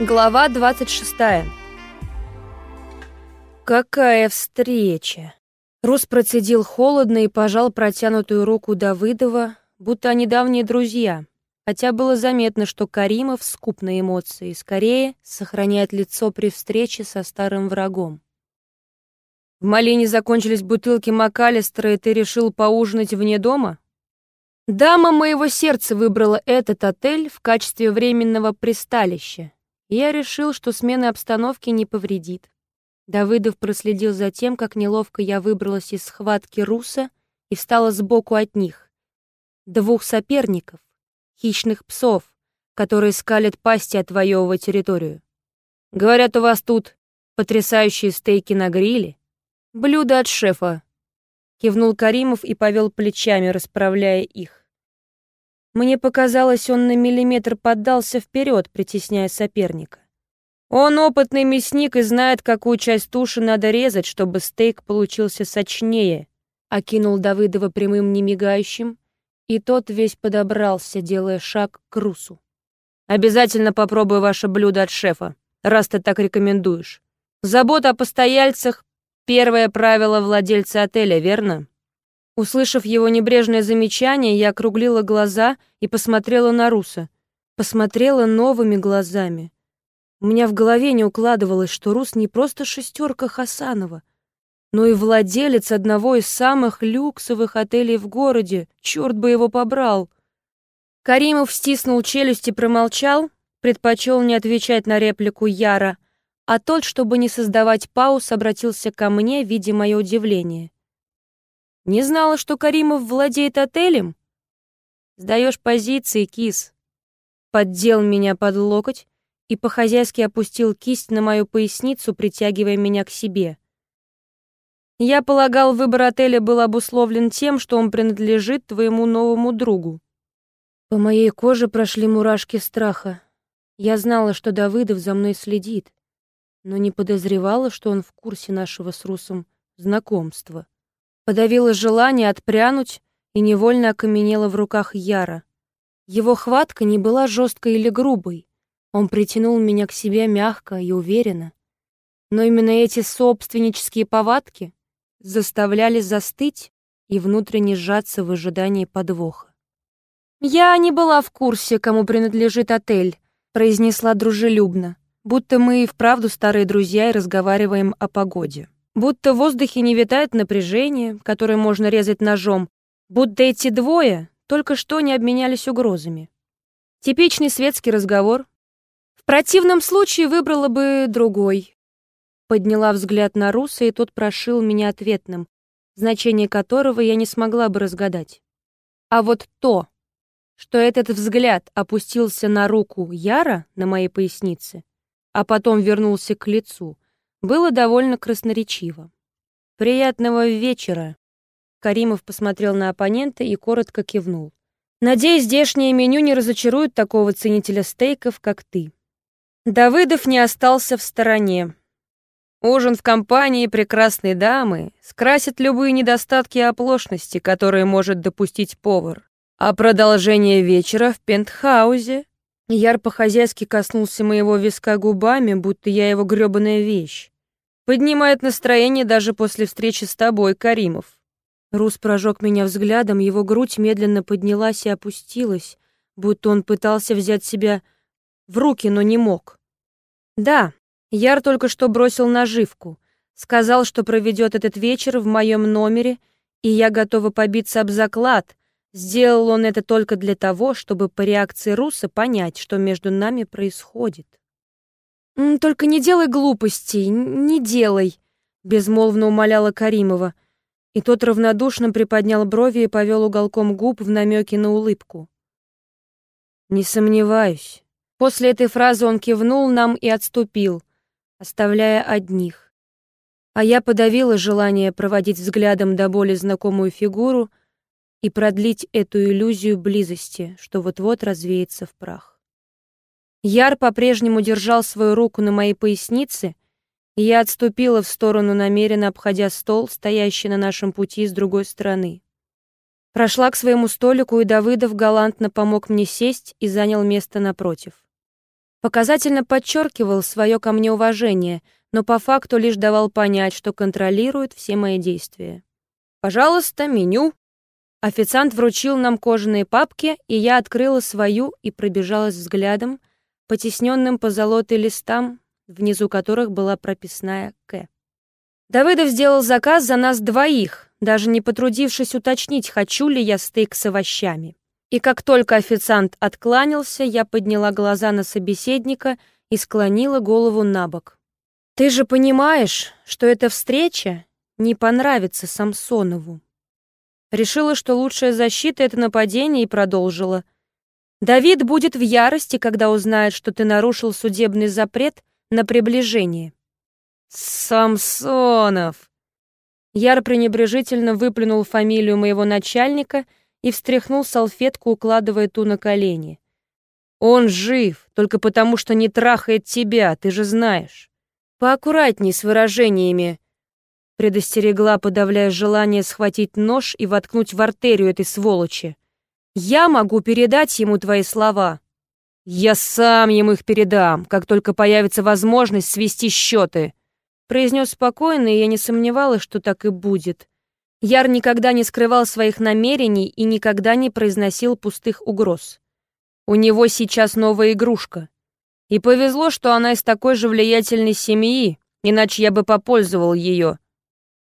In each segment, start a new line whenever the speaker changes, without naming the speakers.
Глава 26. Какая встреча! Рус процедил холодно и пожал протянутую руку Давыдова, будто они давние друзья, хотя было заметно, что Каримов скуп на эмоции скорее сохраняет лицо при встрече со старым врагом. В Малине закончились бутылки МакАлистера, и ты решил поужинать вне дома? Дама моего сердца выбрала этот отель в качестве временного присталища, я решил, что смена обстановки не повредит. Давыдов проследил за тем, как неловко я выбралась из схватки Руса и встала сбоку от них. Двух соперников, хищных псов, которые скалят пасти, отвоевывая территорию. Говорят, у вас тут потрясающие стейки на гриле. Блюдо от шефа. Кивнул Каримов и повел плечами, расправляя их. Мне показалось, он на миллиметр поддался вперед, притесняя соперника. Он опытный мясник и знает, какую часть туши надо резать, чтобы стейк получился сочнее. Окинул Давыдова прямым немигающим, и тот весь подобрался, делая шаг к Русу. «Обязательно попробуй ваше блюдо от шефа, раз ты так рекомендуешь. Забота о постояльцах — первое правило владельца отеля, верно?» Услышав его небрежное замечание, я округлила глаза и посмотрела на Руса. Посмотрела новыми глазами. У меня в голове не укладывалось, что Рус не просто шестерка Хасанова, но и владелец одного из самых люксовых отелей в городе. Черт бы его побрал. Каримов стиснул челюсть и промолчал, предпочел не отвечать на реплику Яра, а тот, чтобы не создавать пауз, обратился ко мне, видя мое удивление. Не знала, что Каримов владеет отелем? Сдаешь позиции, кис. Поддел меня под локоть и по-хозяйски опустил кисть на мою поясницу, притягивая меня к себе. Я полагал, выбор отеля был обусловлен тем, что он принадлежит твоему новому другу. По моей коже прошли мурашки страха. Я знала, что Давыдов за мной следит, но не подозревала, что он в курсе нашего с Русом знакомства. Подавила желание отпрянуть и невольно окаменела в руках Яра. Его хватка не была жесткой или грубой. Он притянул меня к себе мягко и уверенно. Но именно эти собственнические повадки заставляли застыть и внутренне сжаться в ожидании подвоха. «Я не была в курсе, кому принадлежит отель», произнесла дружелюбно, будто мы и вправду старые друзья и разговариваем о погоде. Будто в воздухе не витает напряжение, которое можно резать ножом, будто эти двое только что не обменялись угрозами. Типичный светский разговор. В противном случае выбрала бы другой. Подняла взгляд на Руса, и тот прошил меня ответным, значение которого я не смогла бы разгадать. А вот то, что этот взгляд опустился на руку Яра на моей пояснице, а потом вернулся к лицу — было довольно красноречиво. «Приятного вечера!» Каримов посмотрел на оппонента и коротко кивнул. «Надеюсь, здешнее меню не разочарует такого ценителя стейков, как ты». Давыдов не остался в стороне. Ужин в компании прекрасной дамы скрасит любые недостатки и оплошности, которые может допустить повар. А продолжение вечера в пентхаузе... Яр по-хозяйски коснулся моего виска губами, будто я его грёбаная вещь. Поднимает настроение даже после встречи с тобой, Каримов. Рус прожег меня взглядом, его грудь медленно поднялась и опустилась, будто он пытался взять себя в руки, но не мог. Да, Яр только что бросил наживку. Сказал, что проведет этот вечер в моем номере, и я готова побиться об заклад. Сделал он это только для того, чтобы по реакции Руса понять, что между нами происходит. «Только не делай глупостей, не делай», — безмолвно умоляла Каримова. И тот равнодушно приподнял брови и повел уголком губ в намеке на улыбку. «Не сомневаюсь». После этой фразы он кивнул нам и отступил, оставляя одних. А я подавила желание проводить взглядом до боли знакомую фигуру и продлить эту иллюзию близости, что вот-вот развеется в прах. Яр по-прежнему держал свою руку на моей пояснице, и я отступила в сторону, намеренно обходя стол, стоящий на нашем пути с другой стороны. Прошла к своему столику, и Давыдов галантно помог мне сесть и занял место напротив. Показательно подчеркивал свое ко мне уважение, но по факту лишь давал понять, что контролирует все мои действия. «Пожалуйста, меню». Официант вручил нам кожаные папки, и я открыла свою и пробежалась взглядом, потесненным по золотой листам, внизу которых была прописная «К». Давыдов сделал заказ за нас двоих, даже не потрудившись уточнить, хочу ли я стейк с овощами. И как только официант откланялся, я подняла глаза на собеседника и склонила голову на бок. «Ты же понимаешь, что эта встреча не понравится Самсонову». Решила, что лучшая защита — это нападение, и продолжила. «Давид будет в ярости, когда узнает, что ты нарушил судебный запрет на приближение».
«Самсонов!»
Яр пренебрежительно выплюнул фамилию моего начальника и встряхнул салфетку, укладывая ту на колени. «Он жив, только потому что не трахает тебя, ты же знаешь. Поаккуратней с выражениями», предостерегла, подавляя желание схватить нож и воткнуть в артерию этой сволочи. «Я могу передать ему твои слова». «Я сам ему их передам, как только появится возможность свести счеты», произнес спокойно, и я не сомневалась, что так и будет. Яр никогда не скрывал своих намерений и никогда не произносил пустых угроз. У него сейчас новая игрушка. И повезло, что она из такой же влиятельной семьи, иначе я бы попользовал ее,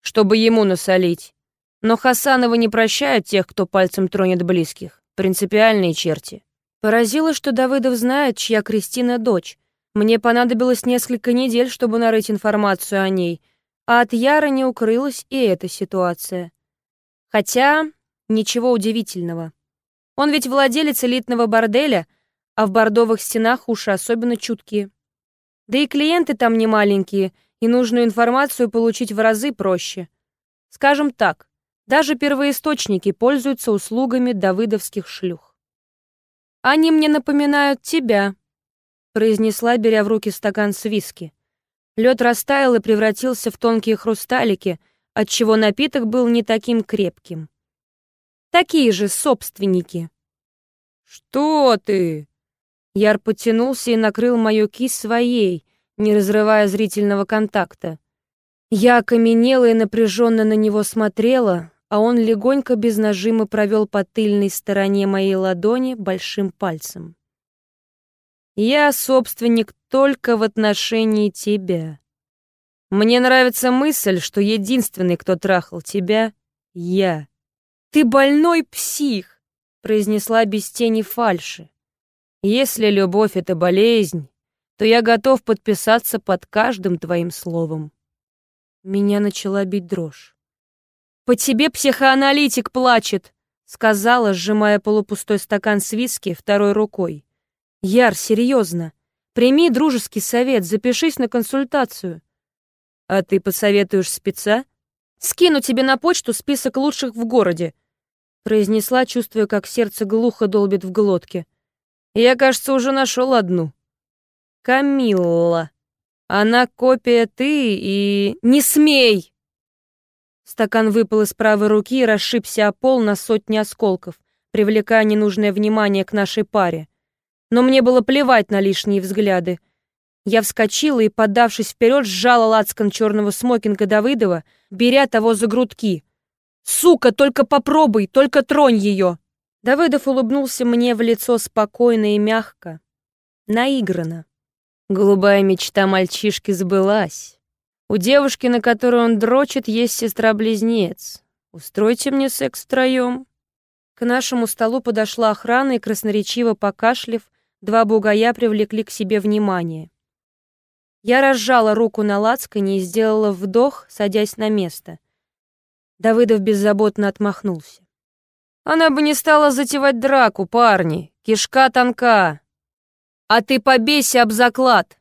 чтобы ему насолить. Но Хасановы не прощают тех, кто пальцем тронет близких. Принципиальные черти. Поразило, что Давыдов знает, чья Кристина дочь, мне понадобилось несколько недель, чтобы нарыть информацию о ней, а от Яра не укрылась и эта ситуация. Хотя ничего удивительного. Он ведь владелец элитного борделя, а в бордовых стенах уши особенно чуткие. Да и клиенты там не маленькие, и нужную информацию получить в разы проще. Скажем так, даже первоисточники пользуются услугами давыдовских шлюх. Они мне напоминают тебя, произнесла, беря в руки стакан с виски. Лед растаял и превратился в тонкие хрусталики, отчего напиток был не таким крепким. Такие же собственники. «Что ты?» Яр потянулся и накрыл мою кисть своей, не разрывая зрительного контакта. Я окаменела и напряженно на него смотрела, а он легонько без нажима провел по тыльной стороне моей ладони большим пальцем. Я собственник только в отношении тебя. Мне нравится мысль, что единственный, кто трахал тебя, я. Ты больной псих, произнесла без тени фальши. Если любовь — это болезнь, то я готов подписаться под каждым твоим словом. Меня начала бить дрожь. «По тебе психоаналитик плачет», — сказала, сжимая полупустой стакан с виски второй рукой. Яр, серьезно. Прими дружеский совет, запишись на консультацию. А ты посоветуешь спеца? Скину тебе на почту список лучших в городе, произнесла, чувствуя, как сердце глухо долбит в глотке. Я, кажется, уже нашел одну. Камилла. Она копия ты и... Не смей! Стакан выпал из правой руки и расшибся о пол на сотни осколков, привлекая ненужное внимание к нашей паре но мне было плевать на лишние взгляды. Я вскочила и, подавшись вперед, сжала лацкан черного смокинга Давыдова, беря того за грудки. «Сука, только попробуй, только тронь ее!» Давыдов улыбнулся мне в лицо спокойно и мягко, наигранно. Голубая мечта мальчишки сбылась. У девушки, на которую он дрочит, есть сестра-близнец. Устройте мне секс втроем. К нашему столу подошла охрана и, красноречиво покашлив, Два бугая привлекли к себе внимание. Я разжала руку на лацкане и сделала вдох, садясь на место. Давыдов беззаботно отмахнулся. «Она бы не стала затевать драку, парни. Кишка тонка. А ты побейся об заклад!»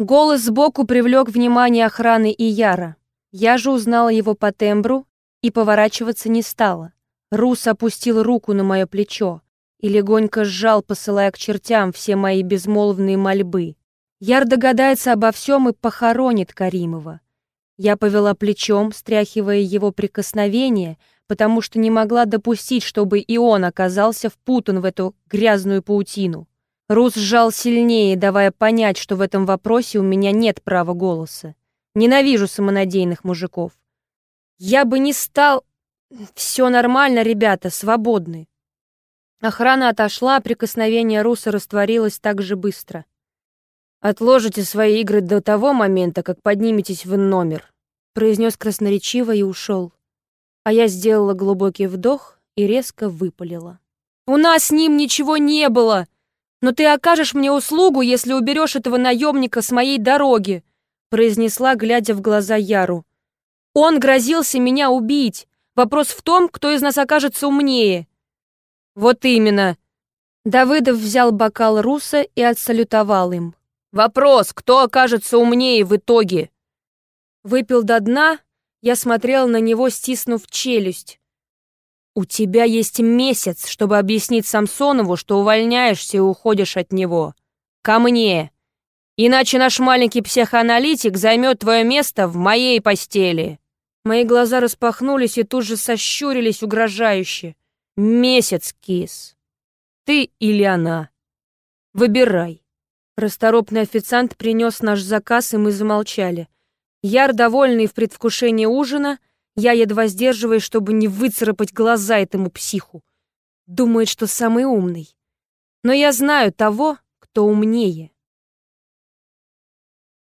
Голос сбоку привлек внимание охраны и Яра. Я же узнала его по тембру и поворачиваться не стала. Рус опустил руку на мое плечо и легонько сжал, посылая к чертям все мои безмолвные мольбы. Яр догадается обо всем и похоронит Каримова. Я повела плечом, стряхивая его прикосновение, потому что не могла допустить, чтобы и он оказался впутан в эту грязную паутину. Рус сжал сильнее, давая понять, что в этом вопросе у меня нет права голоса. Ненавижу самонадеянных мужиков. Я бы не стал... Все нормально, ребята, свободны. Охрана отошла, а прикосновение Руса растворилось так же быстро. «Отложите свои игры до того момента, как подниметесь в номер», произнес красноречиво и ушел. А я сделала глубокий вдох и резко выпалила. «У нас с ним ничего не было! Но ты окажешь мне услугу, если уберешь этого наемника с моей дороги!» произнесла, глядя в глаза Яру. «Он грозился меня убить! Вопрос в том, кто из нас окажется умнее!» «Вот именно!» Давыдов взял бокал Руса и отсалютовал им. «Вопрос, кто окажется умнее в итоге?» Выпил до дна, я смотрел на него, стиснув челюсть. «У тебя есть месяц, чтобы объяснить Самсонову, что увольняешься и уходишь от него. Ко мне. Иначе наш маленький психоаналитик займет твое место в моей постели». Мои глаза распахнулись и тут же сощурились угрожающе. «Месяц, кис. Ты или она. Выбирай». Расторопный официант принес наш заказ, и мы замолчали. Яр, довольный в предвкушении ужина, я едва сдерживаюсь, чтобы не выцарапать глаза этому психу. Думает, что самый умный. Но я знаю того, кто умнее.